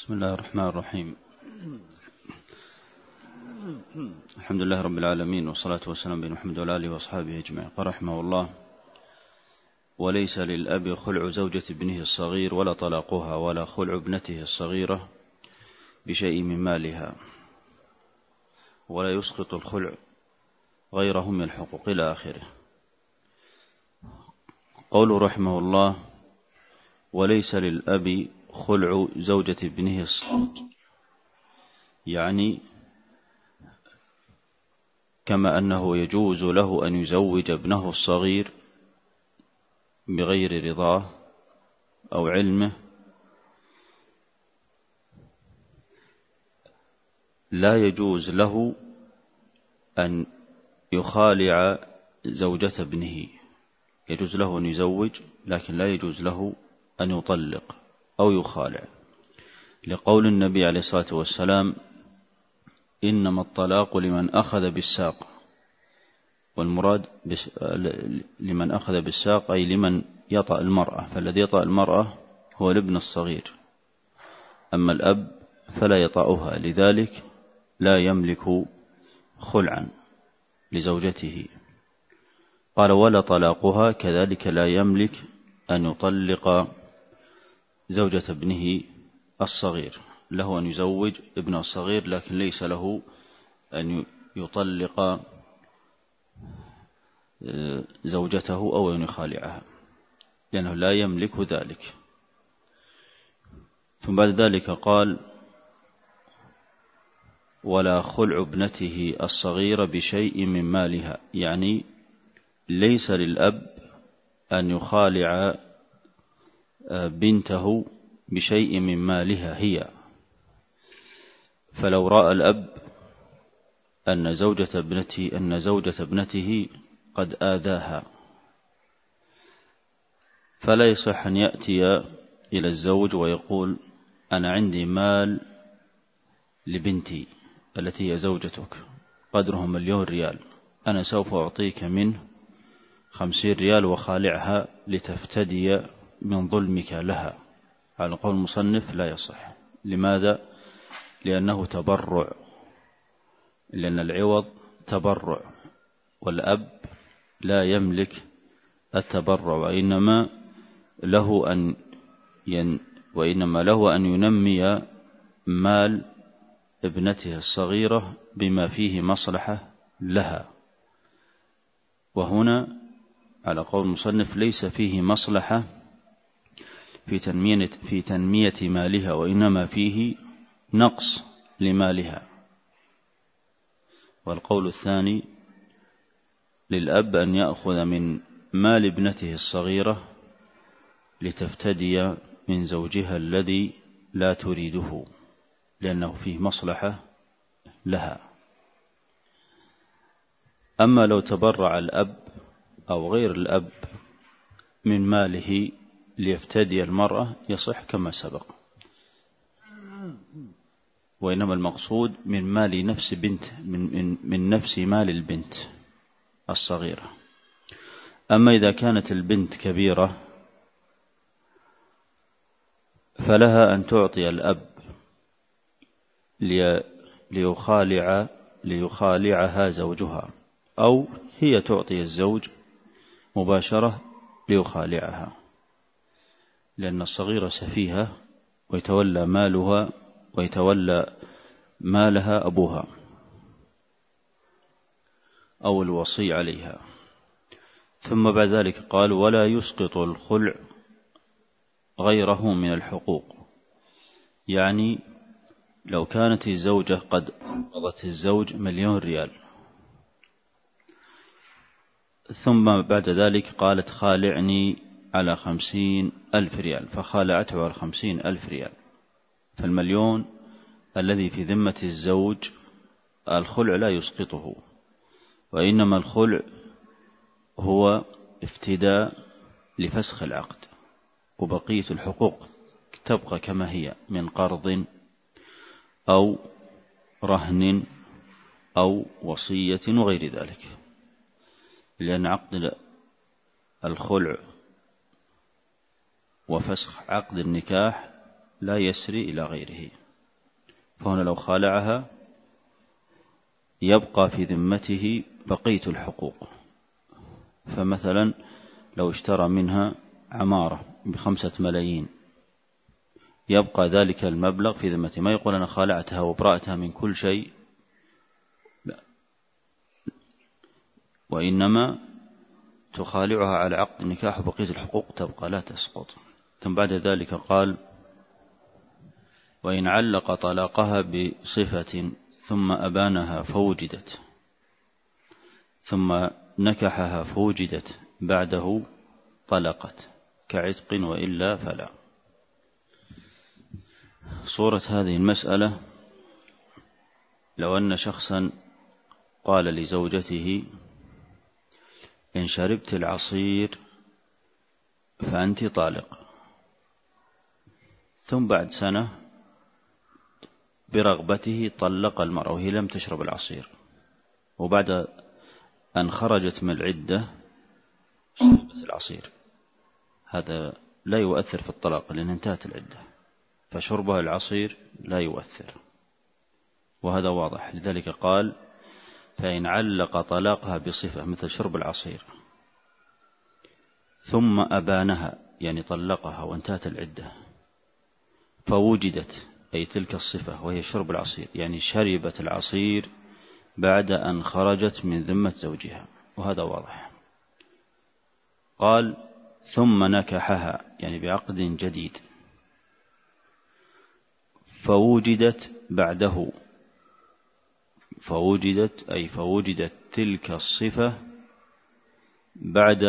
بسم الله الرحمن الرحيم. الحمد لله رب العالمين والصلاة والسلام بين محمد وعلى آله وأصحابه أجمعين. قال رحمه الله وليس للأب خلع زوجة ابنه الصغير ولا طلاقها ولا خلع ابنته الصغيرة بشيء من مالها ولا يسقط الخلع غيره من الحقوق إلى آخره. قوله رحمه الله وليس للأب خلع زوجة ابنه الصغير يعني كما أنه يجوز له أن يزوج ابنه الصغير بغير رضاه أو علمه. لا يجوز له أن يخالع زوجة ابنه. يجوز له أن يزوج لكن لا يجوز له أن يطلق. أو يخالع. لقول النبي عليه الصلاة والسلام إنما الطلاق لمن أخذ بالساق. والمراد لمن أخذ بالساق أي لمن يطأ المرأة. فالذي يطأ المرأة هو الابن الصغير. أما الأب فلا يطأها. لذلك لا يملك خلعا لزوجته. قال ولا طلاقها كذلك لا يملك أن يطلق زوجة ابنه الصغير له أن يزوج ابنه الصغير لكن ليس له أن يطلق آه، زوجته أو أن يخالعها لأنه لا يملك ذلك. ثم بعد ذلك قال ولا خلع ابنته الصغيرة بشيء من مالها. يعني ليس للأب أن يخالع بنته بشيء من مالها هي. فلو رأى الأب أن زوجة ابنته أن زوجة ابنته قد آذاها فلا يصح أن يأتي إلى الزوج ويقول أنا عندي مال لبنتي التي هي زوجتك قدره مليون ريال أنا سوف أعطيك منه خمسين ريال وخالعها لتفتدي من ظلمك لها. على قول المصنف لا يصح. لماذا؟ لأنه تبرع. لأن العوض تبرع والأب لا يملك التبرع وإنما له أن ين وإنما له أن ينمي مال ابنته الصغيرة بما فيه مصلحة لها. وهنا على قول المصنف ليس فيه مصلحة في تنمية, في تنمية مالها وإنما فيه نقص لمالها. والقول الثاني للأب أن يأخذ من مال ابنته الصغيرة لتفتدي من زوجها الذي لا تريده لأنه فيه مصلحة لها. أما لو تبرع الأب أو غير الأب من ماله ليفتدي المرأة يصح كما سبق. وإنما المقصود من مال نفس بنت من, من, من نفس مال البنت الصغيرة. أما إذا كانت البنت كبيرة فلها أن تعطي الأب ليخالع ليخالعها زوجها أو هي تعطي الزوج مباشرة ليخالعها. لأن الصغيرة سفيهة ويتولى مالها ويتولى مالها أبوها أو الوصي عليها. ثم بعد ذلك قال ولا يسقط الخلع غيره من الحقوق. يعني لو كانت الزوجة قد قضت الزوج مليون ريال. ثم بعد ذلك قالت خالعني على خمسين ألف ريال فخالعته على خمسين ألف ريال. فالمليون الذي في ذمة الزوج الخلع لا يسقطه وإنما الخلع هو افتداء لفسخ العقد وبقية الحقوق تبقى كما هي من قرض أو رهن أو وصية وغير ذلك. لأن عقد الخلع وفسخ عقد النكاح لا يسري إلى غيره. فهنا لو خالعها يبقى في ذمته بقية الحقوق. فمثلا لو اشترى منها عمارة بخمسة ملايين يبقى ذلك المبلغ في ذمته. ما يقول أنا خالعتها وبرأتها من كل شيء؟ لا. وإنما تخالعها على عقد النكاح وبقية الحقوق تبقى لا تسقط. ثم بعد ذلك قال وإن علق طلاقها بصفة ثم أبانها فوجدت ثم نكحها فوجدت بعده طلقت كعتق وإلا فلا. صورة هذه المسألة لو أن شخصا قال لزوجته إن شربت العصير فأنت طالق. ثم بعد سنة برغبته طلق المرأة وهي لم تشرب العصير. وبعد أن خرجت من العدة شربت العصير. هذا لا يؤثر في الطلاق لأن انتهت العدة. فشربها العصير لا يؤثر. وهذا واضح. لذلك قال فإن علق طلاقها بصفة مثل شرب العصير ثم أبانها يعني طلقها وانتهت العدة فوجدت أي تلك الصفة وهي شرب العصير يعني شربت العصير بعد أن خرجت من ذمة زوجها وهذا واضح. قال ثم نكحها يعني بعقد جديد. فوجدت بعده فوجدت أي فوجدت تلك الصفة بعد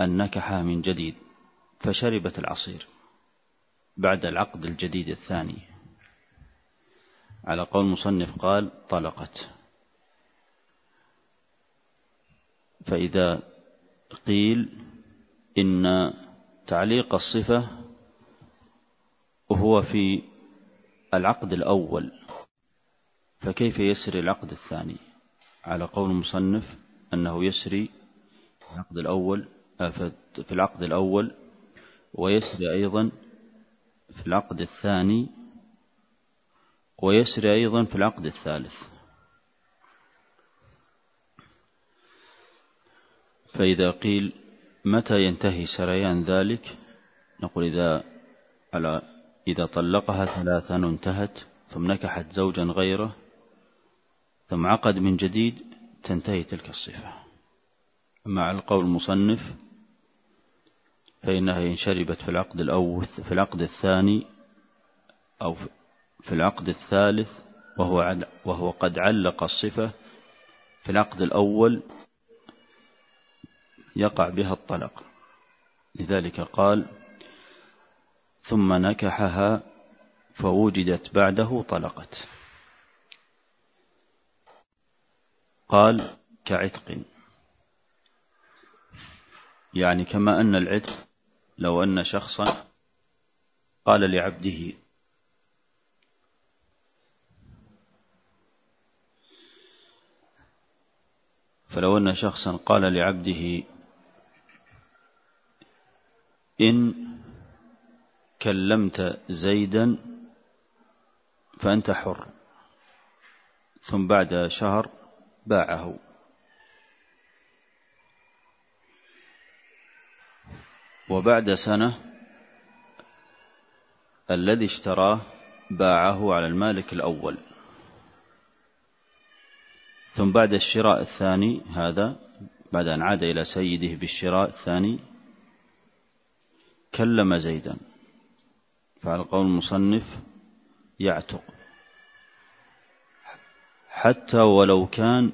أن نكحها من جديد فشربت العصير بعد العقد الجديد الثاني. على قول مصنف قال طلقت. فإذا قيل إن تعليق الصفة هو في العقد الأول فكيف يسري العقد الثاني؟ على قول مصنف أنه يسري العقد الأول في العقد الأول ويسري أيضا في العقد الثاني ويسري أيضا في العقد الثالث. فإذا قيل متى ينتهي سريان ذلك نقول إذا على إذا طلقها ثلاثا انتهت ثم نكحت زوجا غيره ثم عقد من جديد تنتهي تلك الصفة. مع القول المصنف فإنها إن شربت في العقد الأول في العقد الثاني أو في العقد الثالث وهو وهو قد علق الصفة في العقد الأول يقع بها الطلق لذلك قال ثم نكحها فوجدت بعده طلقت. قال كعتق. يعني كما أن العتق لو أن شخصا قال لعبده فلو أن شخصا قال لعبده إن كلمت زيدا فأنت حر ثم بعد شهر باعه. وبعد سنة الذي اشتراه باعه على المالك الأول. ثم بعد الشراء الثاني هذا بعد أن عاد إلى سيده بالشراء الثاني كلم زيدا. فعلى قول المصنف يعتق. حتى ولو كان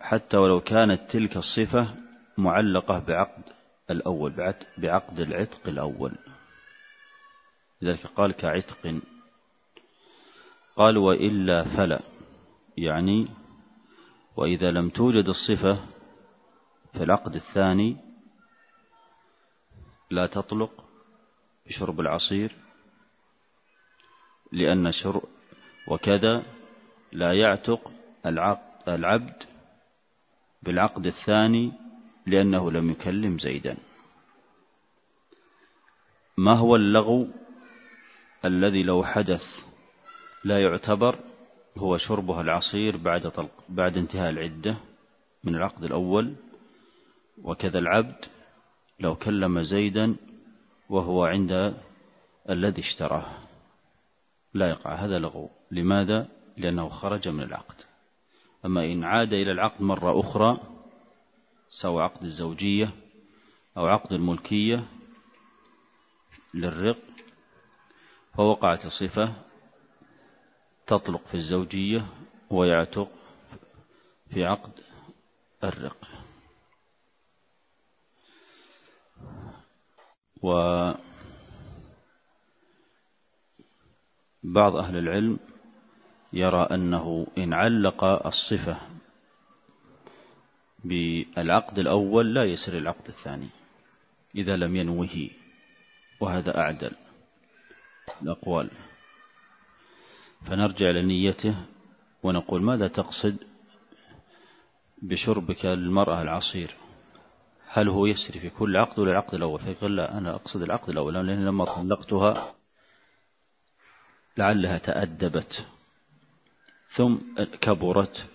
حتى ولو كانت تلك الصفة معلقة بعقد. الأول بعقد العتق الأول. لذلك قال كعتق قال وإلا فلا يعني وإذا لم توجد الصفة في العقد الثاني لا تطلق بشرب العصير لأن شرب وكذا لا يعتق العبد بالعقد الثاني لأنه لم يكلم زيدا. ما هو اللغو الذي لو حدث لا يعتبر هو شربها العصير بعد طلق بعد انتهاء العدة من العقد الأول؟ وكذا العبد لو كلم زيدا وهو عند الذي اشتراه. لا يقع هذا لغو. لماذا؟ لأنه خرج من العقد. أما إن عاد إلى العقد مرة أخرى سواء عقد الزوجية أو عقد الملكية للرق فوقعت الصفة تطلق في الزوجية ويعتق في عقد الرق. وبعض أهل العلم يرى أنه إن علق الصفة بالعقد الأول لا يسر العقد الثاني إذا لم ينوه وهذا أعدل. الأقوال. فنرجع لنيته ونقول ماذا تقصد بشربك للمرأة العصير؟ هل هو يسري في كل عقد ولا العقد الأول؟ فيقول لا أنا أقصد العقد الأول لأن لما طلقتها لعلها تأدبت ثم كبرت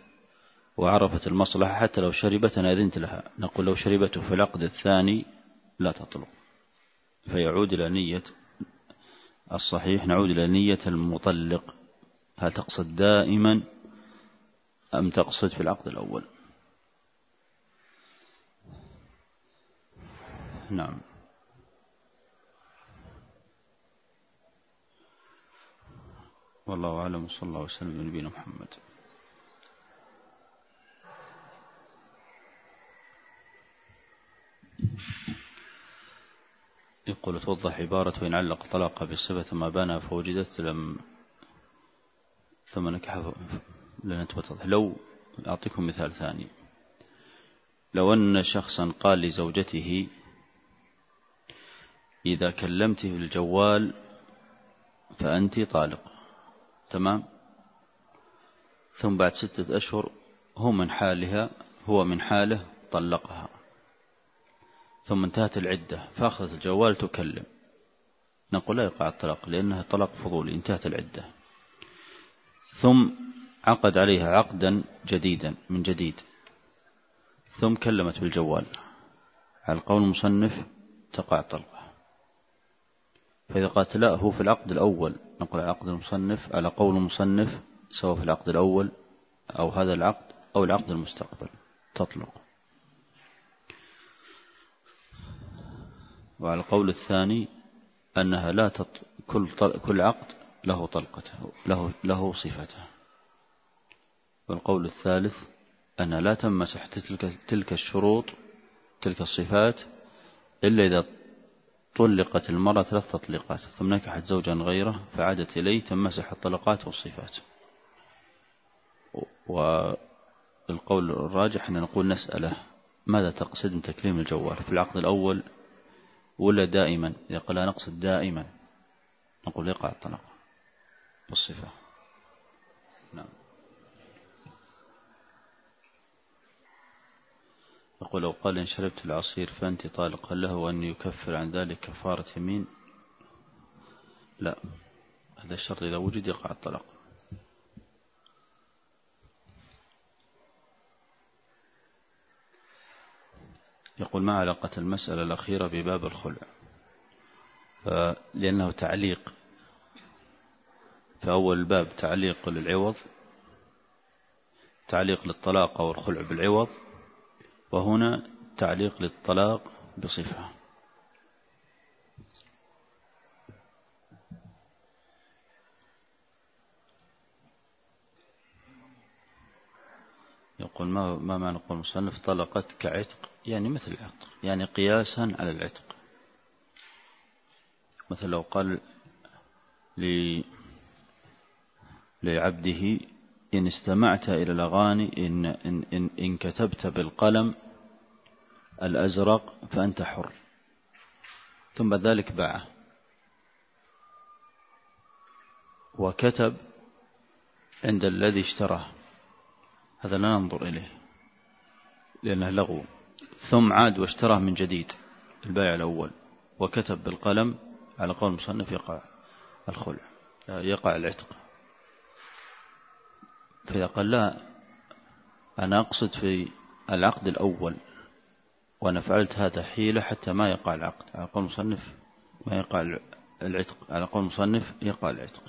وعرفت المصلحة حتى لو شربت أنا أذنت لها. نقول لو شربته في العقد الثاني لا تطلق. فيعود إلى نية الصحيح نعود إلى نية المطلق. هل تقصد دائما أم تقصد في العقد الأول؟ نعم. والله أعلم وصلى الله وسلم على نبينا محمد. يقول توضح عبارة وإن علق طلاق بالصفة ثم بانها فوجدت لم ثم نكح لن توضح لو أعطيكم مثال ثاني. لو أن شخصا قال لزوجته إذا كلمته بالجوال فأنت طالق. تمام؟ ثم بعد ستة أشهر هو من حالها هو من حاله طلقها. ثم انتهت العدة فأخذت الجوال تكلم. نقول لا يقع الطلاق لأنها طلاق فضولي انتهت العدة. ثم عقد عليها عقدا جديدا من جديد. ثم كلمت بالجوال. على القول المصنف تقع الطلقة. فإذا قالت لا هو في العقد الأول. نقول عقد المصنف على قول المصنف سواء في العقد الأول أو هذا العقد أو العقد المستقبل. تطلق. وعلى القول الثاني أنها لا تط... كل كل عقد له طلقته له له صفته. والقول الثالث أن لا تمسح تلك تلك الشروط تلك الصفات إلا إذا طلقت المرأة ثلاث تطليقات. ثم نكحت زوجا غيره فعادت إليه تمسح الطلقات والصفات. والقول الراجح أن نقول نسأله ماذا تقصد من تكليم الجوال في العقد الأول ولا دائما؟ إذا قال نقصد دائما نقول يقع الطلاق بالصفة. نعم. يقول لو قال إن شربت العصير فأنت طالق هل له أن يكفر عن ذلك كفارة يمين؟ لا. هذا الشرط إذا وجد يقع الطلاق. يقول ما علاقة المسألة الأخيرة بباب الخلع؟ لأنه تعليق. في أول الباب تعليق للعوض تعليق للطلاق أو الخلع بالعوض وهنا تعليق للطلاق بصفة يقول ما ما معنى قول المصنف طلقت كعتق يعني مثل العتق يعني قياسا على العتق. مثل لو قال لي لعبده إن استمعت إلى الأغاني إن, إن, إن, إن كتبت بالقلم الأزرق فأنت حر. ثم ذلك باعه وكتب عند الذي اشتراه. هذا لا ننظر إليه لأنه لغو. ثم عاد واشتراه من جديد البائع الأول وكتب بالقلم على قول المصنف يقع الخلع يقع العتق. فإذا قال لا أنا أقصد في العقد الأول وأنا فعلت هذا حيلة حتى ما يقع العقد. على قول المصنف ما يقع العتق على قول المصنف يقع العتق.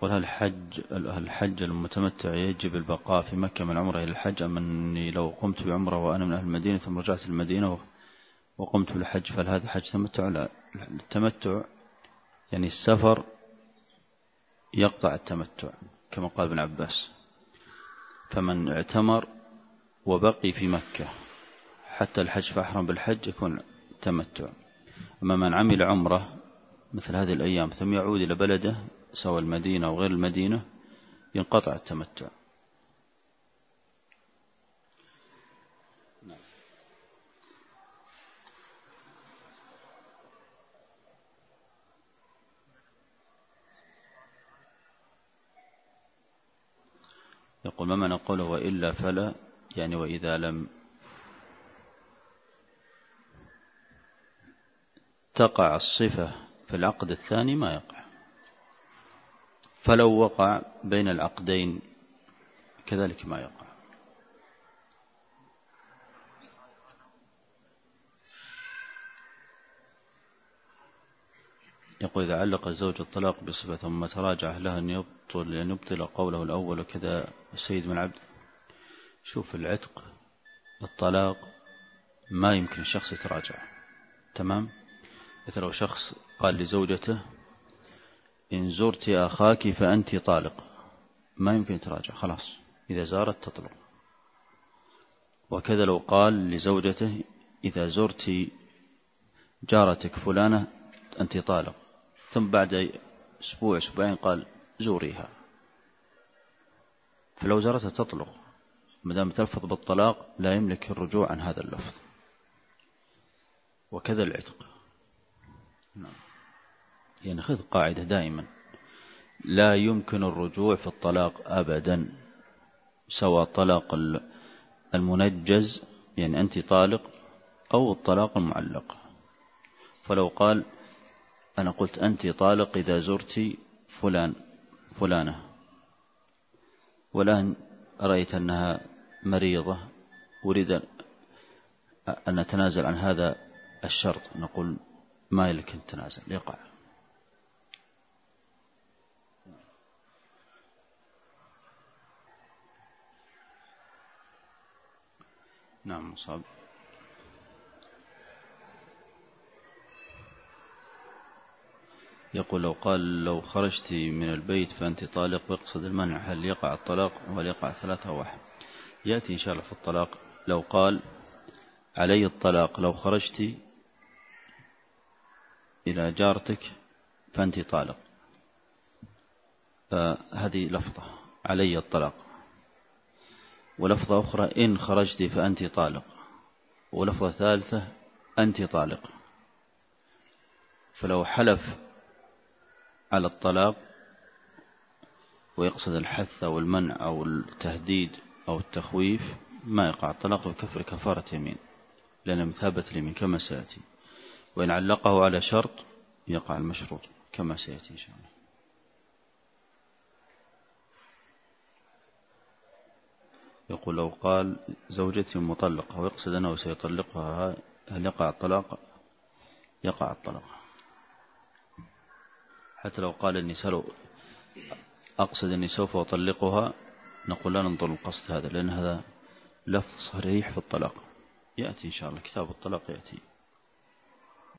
يقول هل الحج الحج المتمتع يجب البقاء في مكة من عمره إلى الحج أم أني لو قمت بعمرة وأنا من أهل المدينة ثم رجعت المدينة وقمت بالحج فهل هذا حج تمتع؟ لا التمتع يعني السفر يقطع التمتع كما قال ابن عباس. فمن اعتمر وبقي في مكة حتى الحج فأحرم بالحج يكون تمتع. أما من عمل عمرة مثل هذه الأيام ثم يعود إلى بلده سواء المدينة أو غير المدينة ينقطع التمتع. يقول ما معنى قوله وإلا فلا؟ يعني وإذا لم تقع الصفة في العقد الثاني ما يقع. فلو وقع بين العقدين كذلك ما يقع. يقول إذا علق الزوج الطلاق بصفة ثم تراجع له أن يبطل أن يبطل قوله الأول وكذا السيد من عبد. شوف العتق الطلاق ما يمكن الشخص يتراجع تمام؟ مثل لو شخص قال لزوجته إن زرت أخاك فأنت طالق. ما يمكن يتراجع خلاص. إذا زارت تطلق. وكذا لو قال لزوجته إذا زرت جارتك فلانة أنت طالق. ثم بعد أسبوع أسبوعين قال زوريها. فلو زارتها تطلق ما دام تلفظ بالطلاق لا يملك الرجوع عن هذا اللفظ. وكذا العتق. نعم. يعني خذ قاعدة دائما. لا يمكن الرجوع في الطلاق أبدا سواء طلاق المنجز يعني أنت طالق أو الطلاق المعلق. فلو قال أنا قلت أنت طالق إذا زرت فلان فلانة. والآن رأيت أنها مريضة أريد أن نتنازل عن هذا الشرط. نقول ما لك أن تنازل. يقع. نعم مصاب يقول لو قال لو خرجت من البيت فأنت طالق ويقصد المنع هل يقع الطلاق وهل يقع ثلاثة واحد؟ يأتي إن شاء الله في الطلاق. لو قال علي الطلاق لو خرجت إلى جارتك فأنت طالق. هذه لفظة علي الطلاق. ولفظة أخرى إن خرجت فأنت طالق. ولفظة ثالثة أنت طالق. فلو حلف على الطلاق ويقصد الحث أو المنع أو التهديد أو التخويف ما يقع. الطلاق ويكفر كفارة يمين لأن مثابة اليمين كما سيأتي. وإن علقه على شرط يقع المشروط كما سيأتي إن شاء الله. يقول لو قال زوجتي مطلقة ويقصد أنه سيطلقها هل يقع الطلاق؟ يقع الطلاق. حتى لو قال إني سلو أقصد أني سوف أطلقها نقول لا ننظر القصد هذا لأن هذا لفظ صريح في الطلاق. يأتي إن شاء الله كتاب الطلاق يأتي.